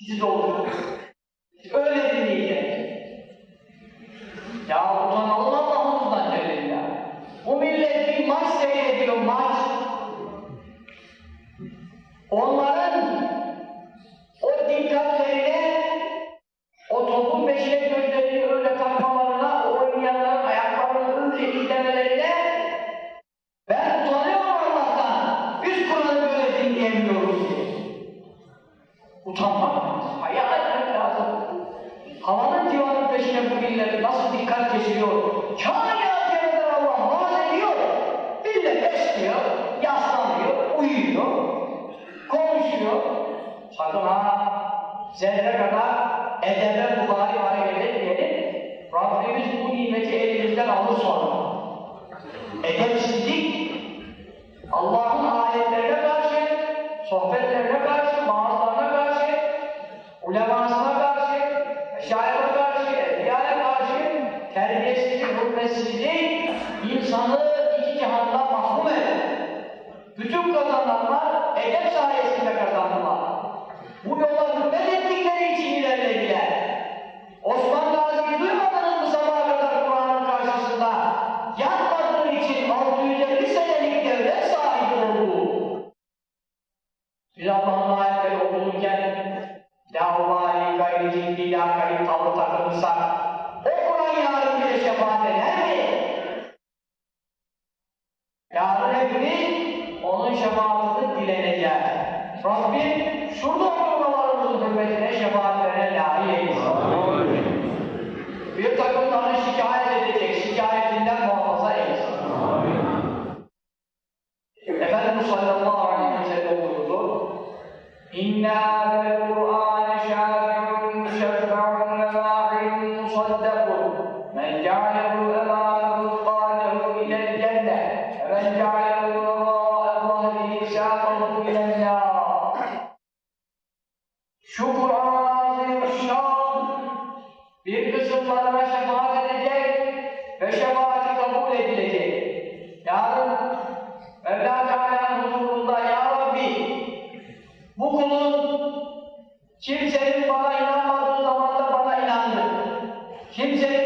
de novo. bir kısımlarına şefaat edecek ve şefaati kabul edilecek. Yarın Mevla Teala'nın huzurunda Ya Rabbi bu kulun kimsenin bana inanmadığı zamanda bana inandı. Kimsenin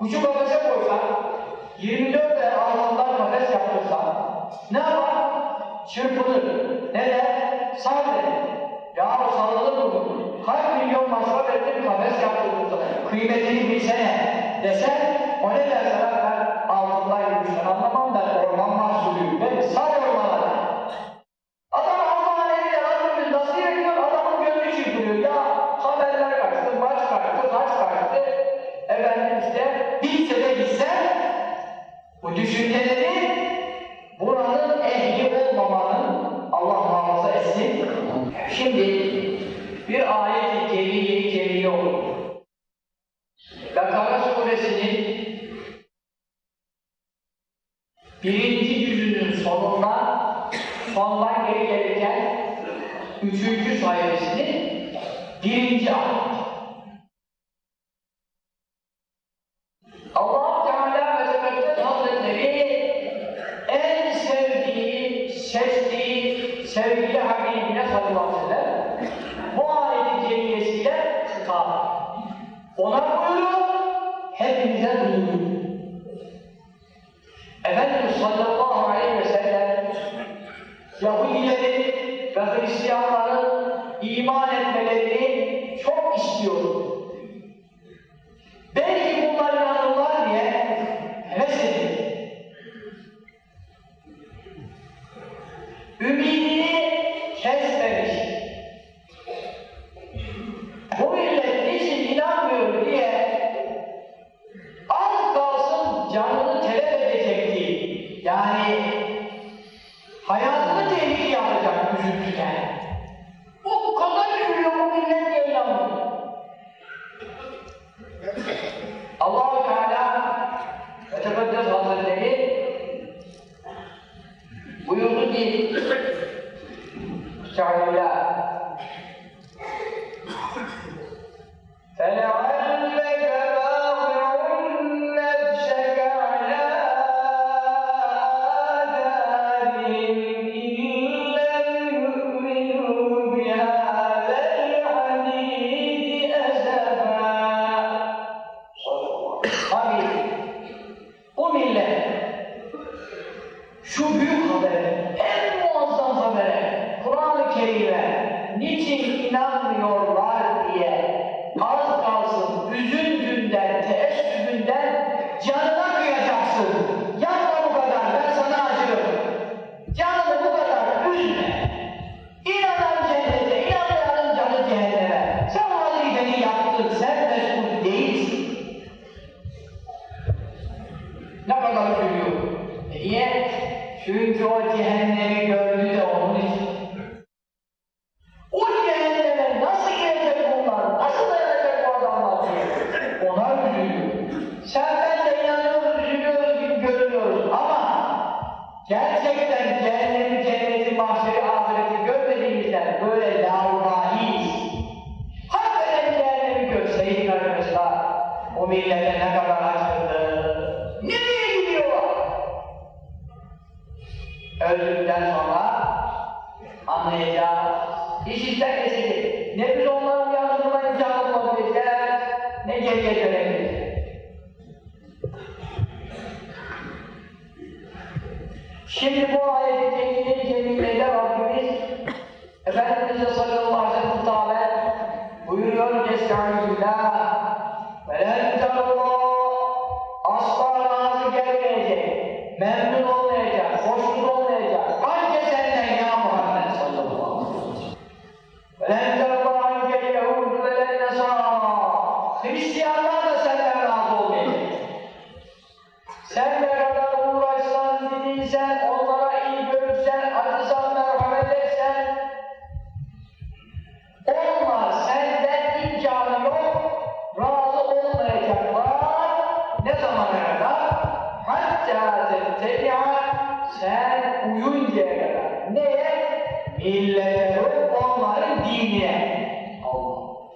kuşu kafese koysan, 24 de altından kafes yaptırsan, ne yapar? Çırpınır. Neden? Sabreder. Ya o sallanır mı? Kaç milyon masraf ettim kafes yaptırdım. Kıymetini bilsene desen, o ne der sana ben altından yürüyüşten anlamam ben orman mahsulüyüm. Ben sadece Allah.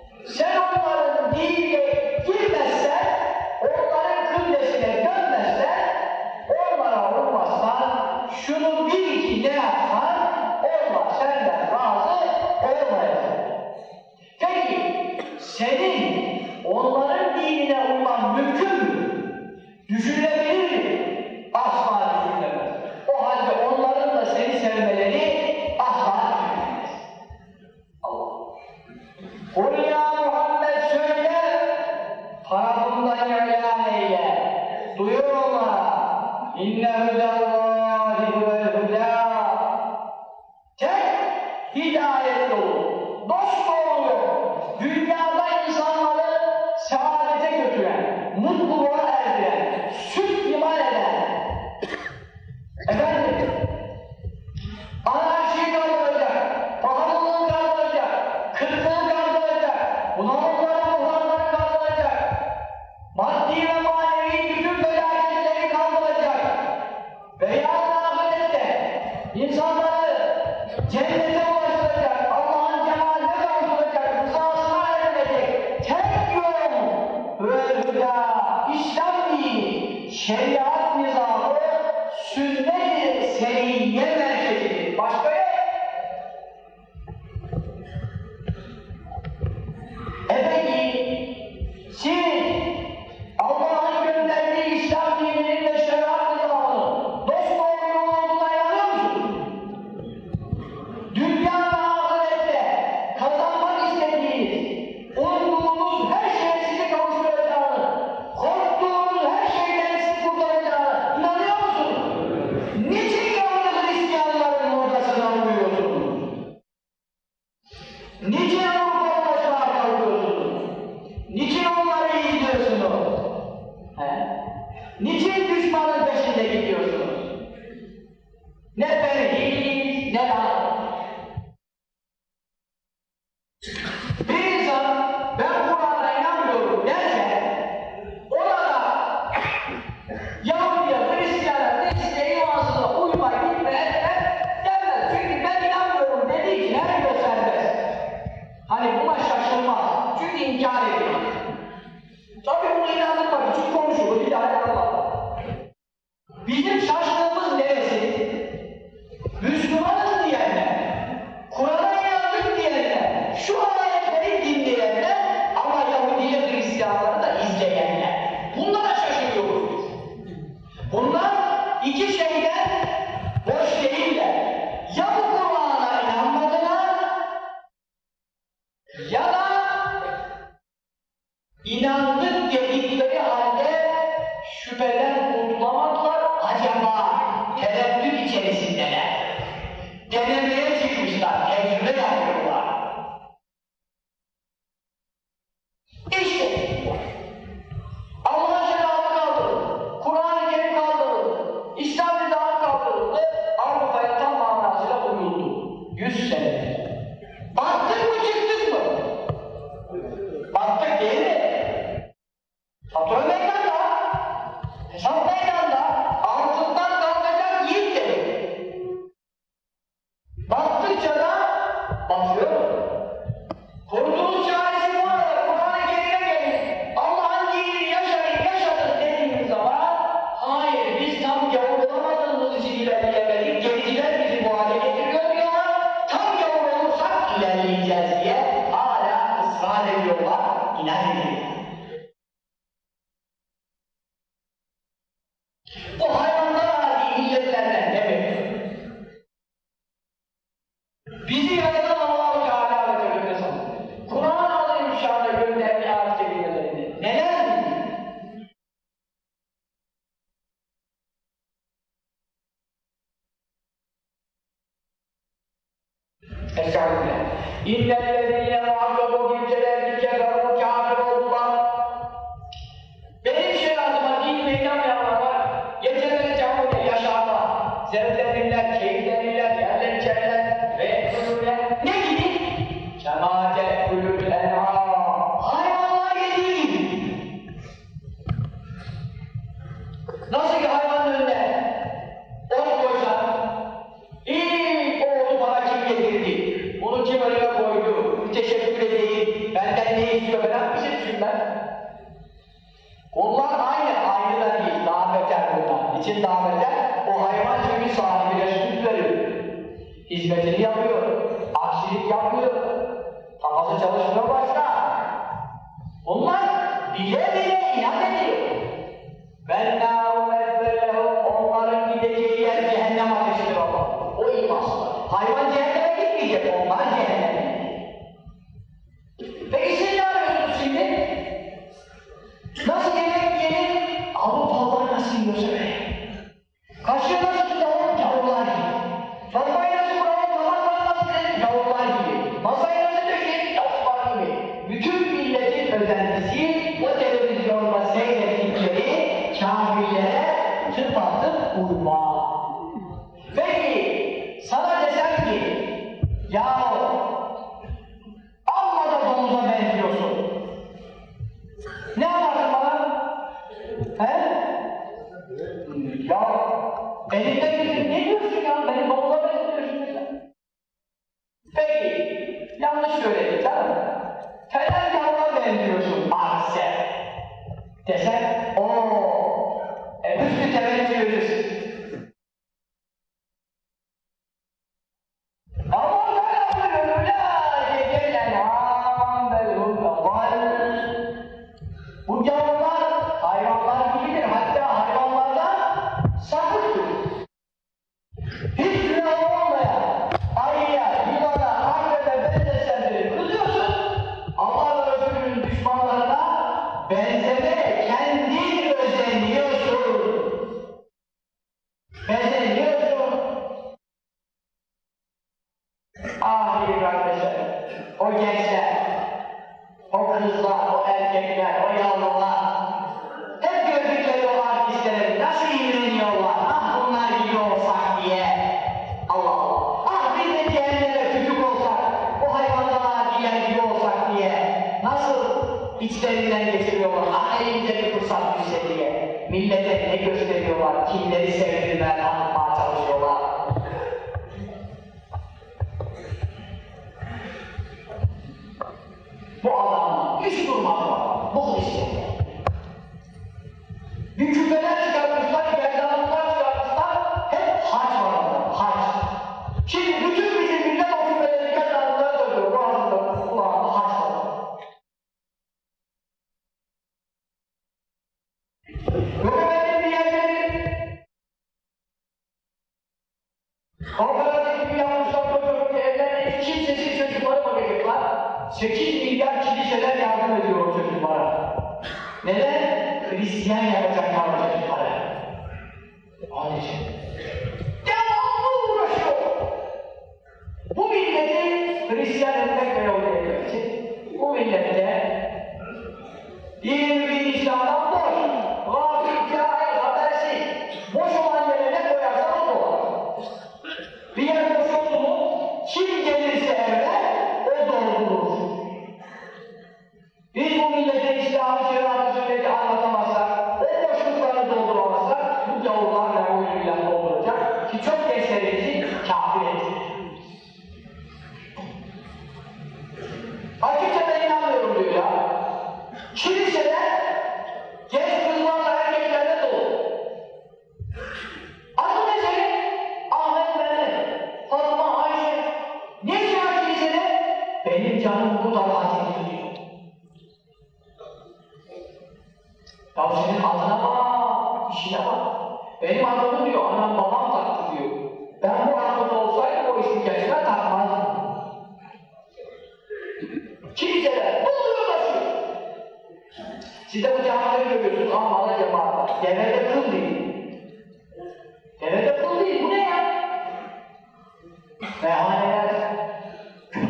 Amen. Oya Allah.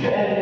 Okay.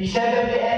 He said that the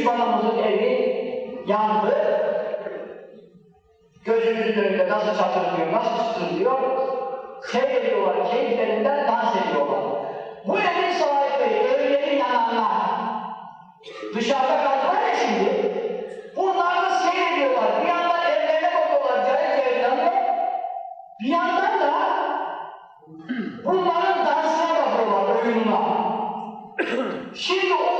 Büyük evi yandı. Gözümüzün önünde nasıl satılıyor, nasıl sıkılıyor. Seyrediyorlar, keyiflerinden dans ediyorlar. Bu evin sahibi öğlenin yanına dışarıda kaldılar ya şimdi. Bunlar da seyrediyorlar. Bir yandan evlerine bakıyorlar, cahil evlerine. Bir yandan da bunların dansına bakıyorlar, oyununa. şimdi o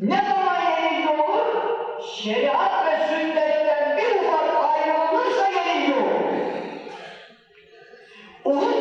Ne zaman yenilgi olur? Şeriat ve sünnetten bir ufak ayrılırsa yenilgi olur. Uhud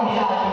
Obrigado.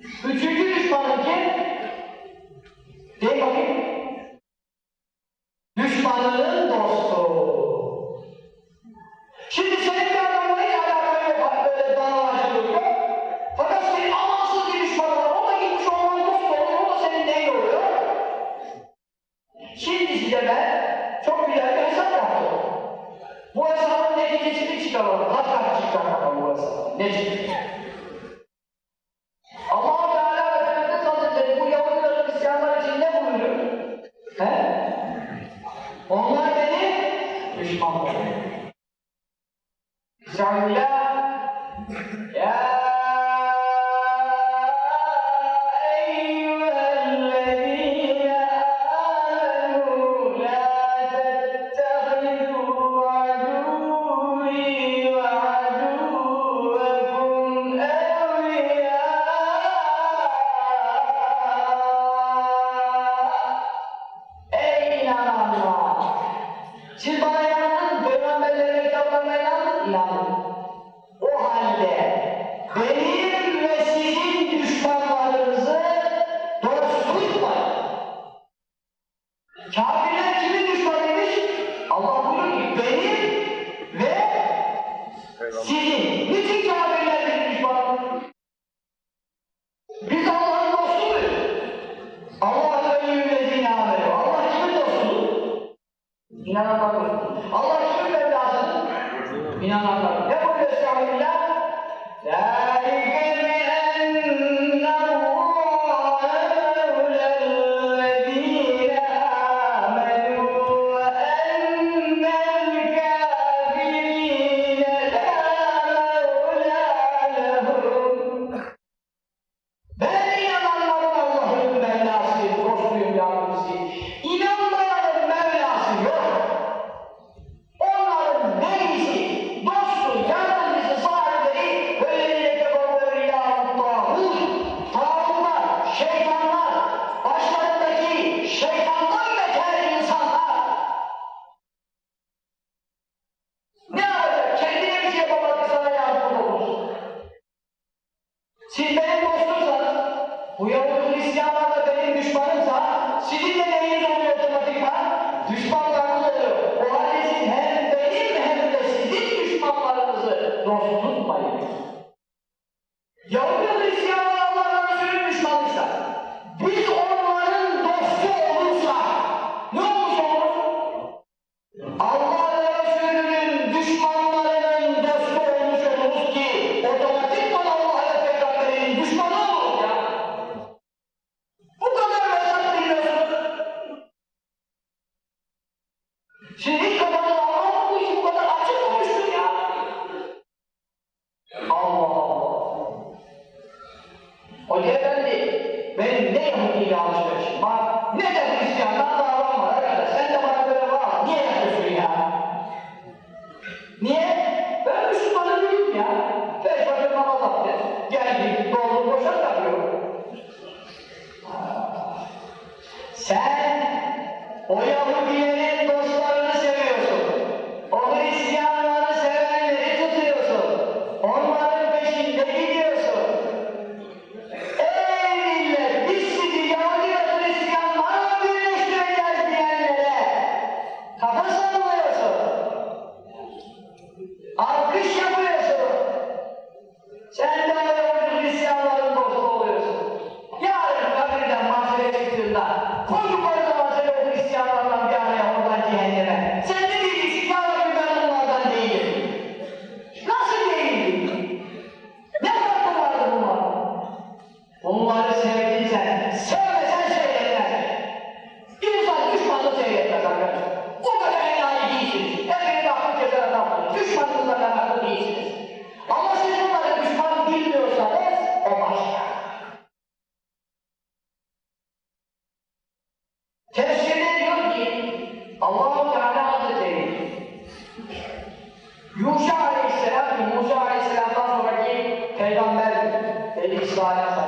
Üçüncü düşmanın kim? Değil Geschwader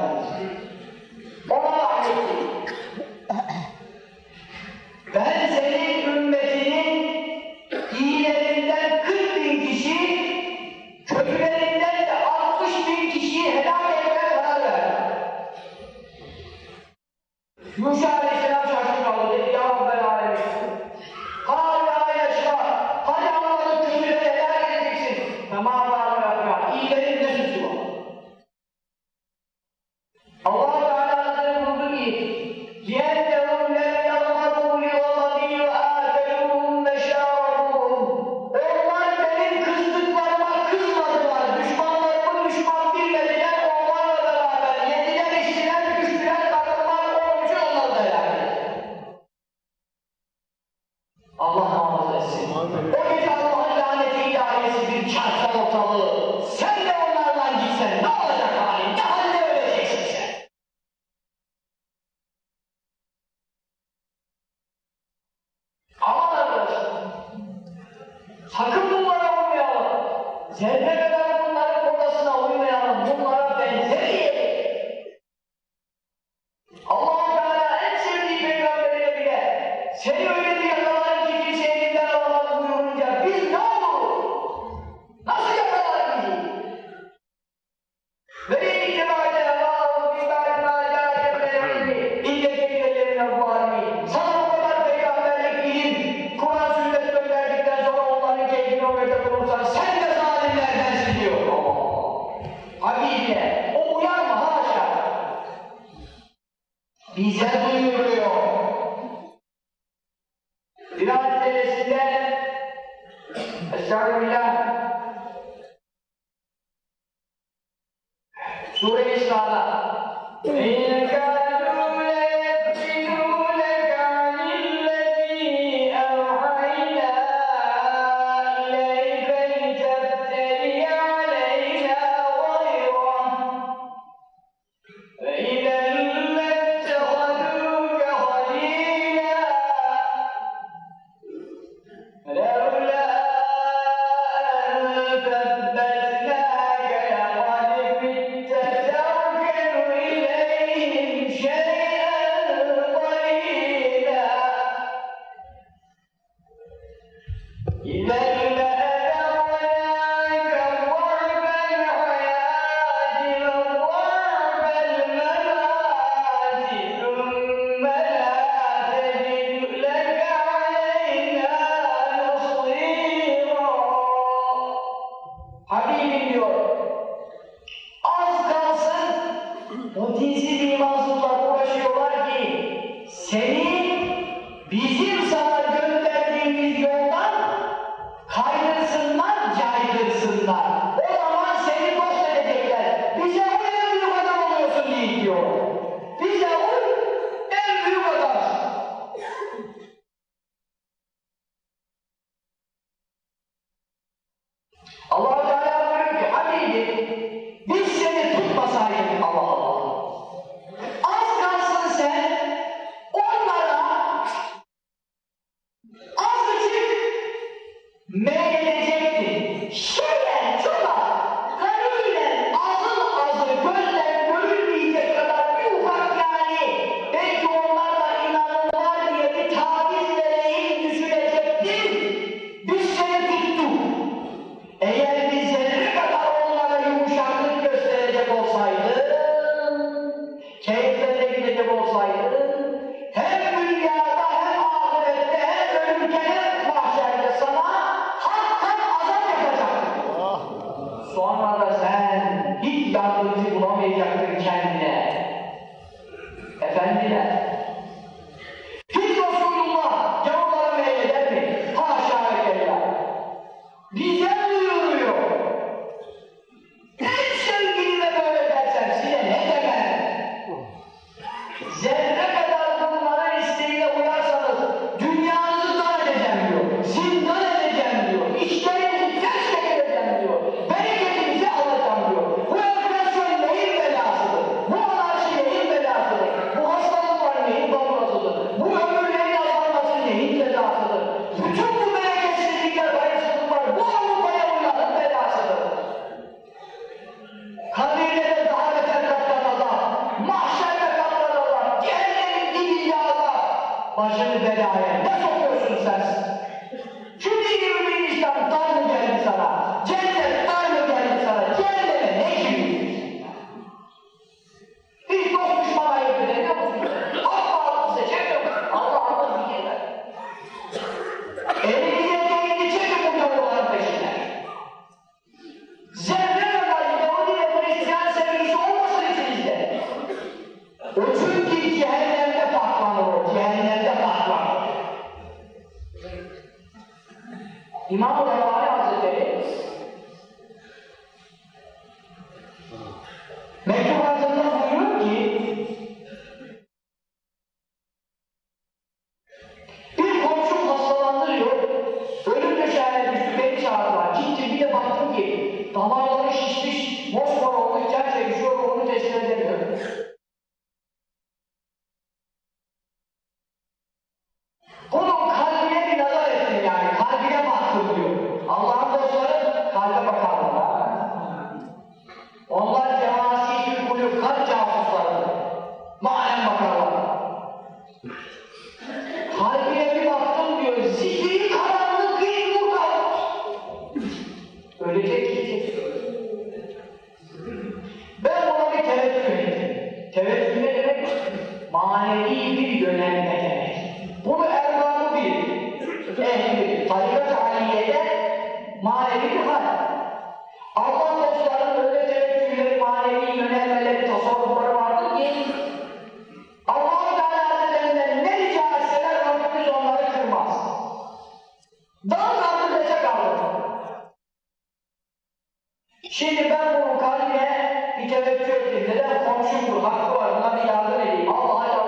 diyor neden komşumdur, hakkı var, buna bir yardım edeyim. Allah'a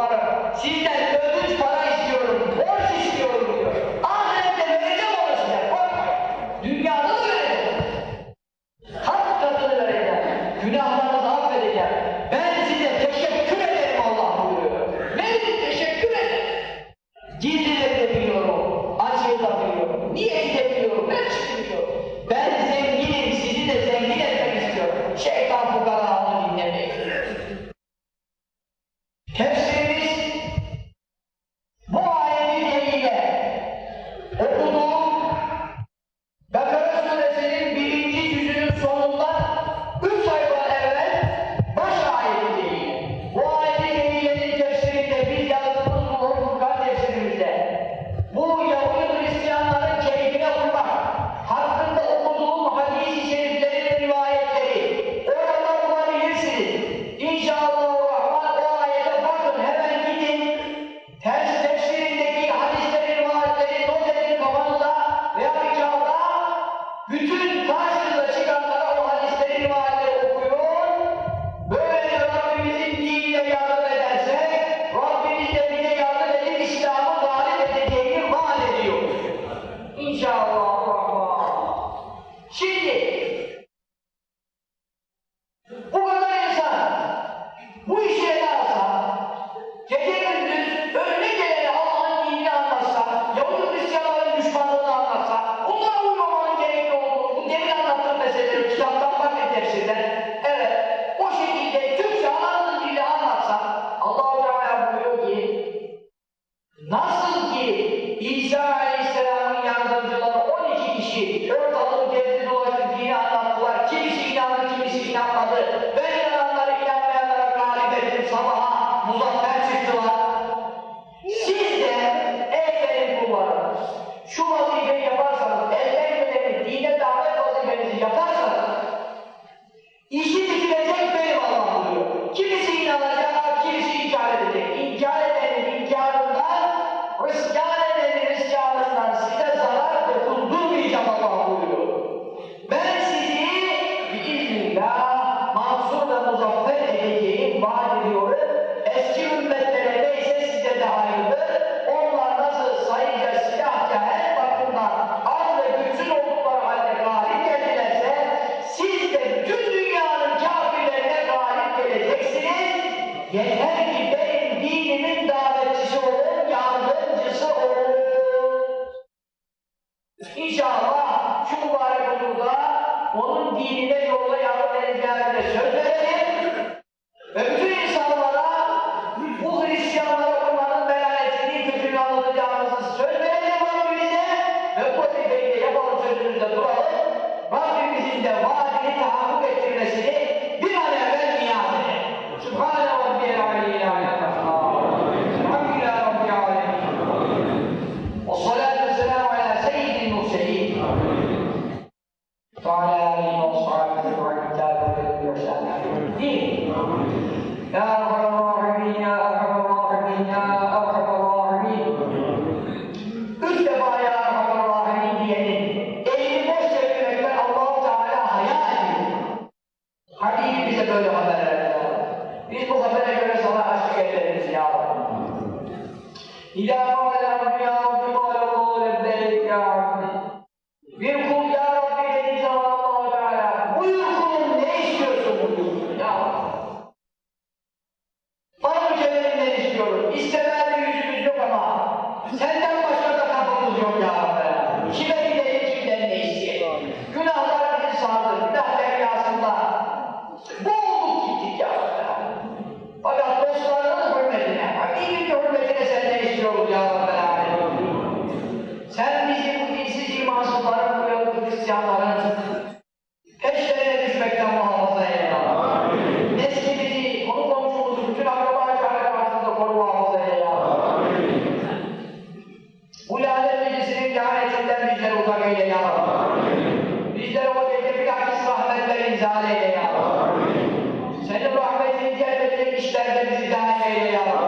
para si eyle ya Rabbi. Senin rahmetini cezbedecek işlerde bizi daim eyle ya Rabbi.